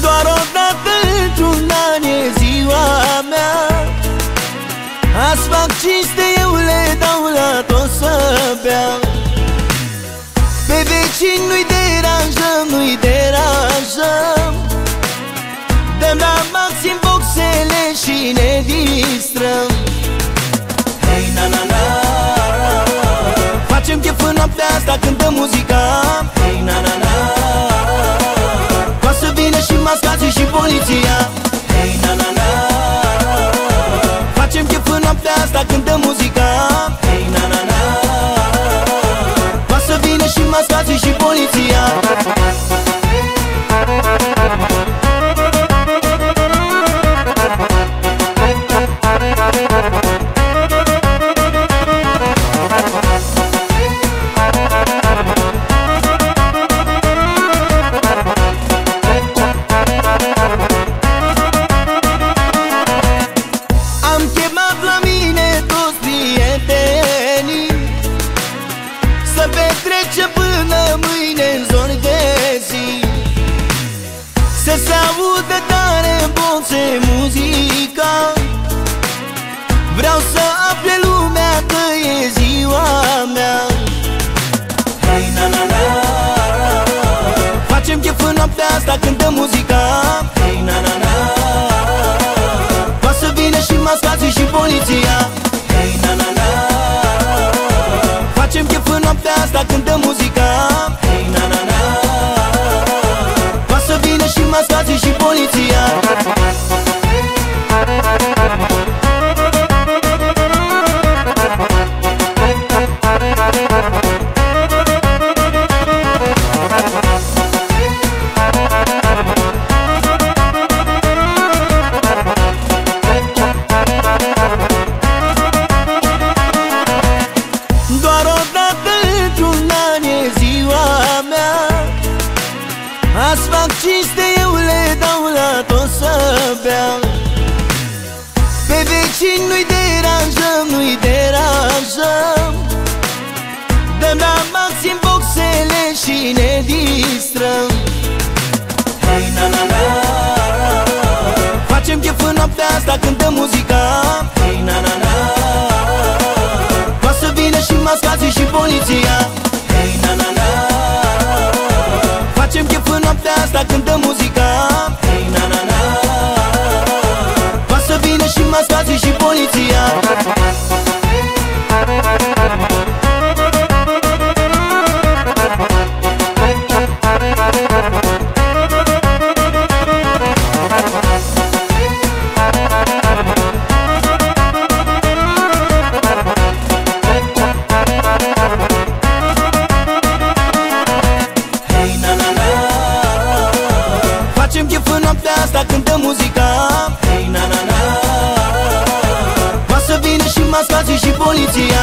Doar o dată într-un an e ziua mea. Azi fac cinste, eu le dau la tot să bea. Pe vecini nu-i deranjăm, nu-i deranjăm. Dăm la maxim boxele și ne distrăm. Hei na na na. Facem chef în noaptea asta, cântăm muzica. Hei na na na și poliția. Hei na na na Facem chef în noaptea asta, cântăm muzica în boxe muzica. Vreau să afle lumea că e ziua mea. Hei na na na. Facem chef în noaptea asta, cântăm muzica Doar o dată într-un an e ziua mea. Azi fac cinste, eu le dau la tot să bea. Pe vecini nu-i deranjăm, nu-i deranjăm. Dăm la maxim boxele și ne distrăm. Hei na na na. Facem chef în noaptea asta, cântăm noaptea asta, cântăm muzica. Hei na na na. Poate să vină și mascații și poliția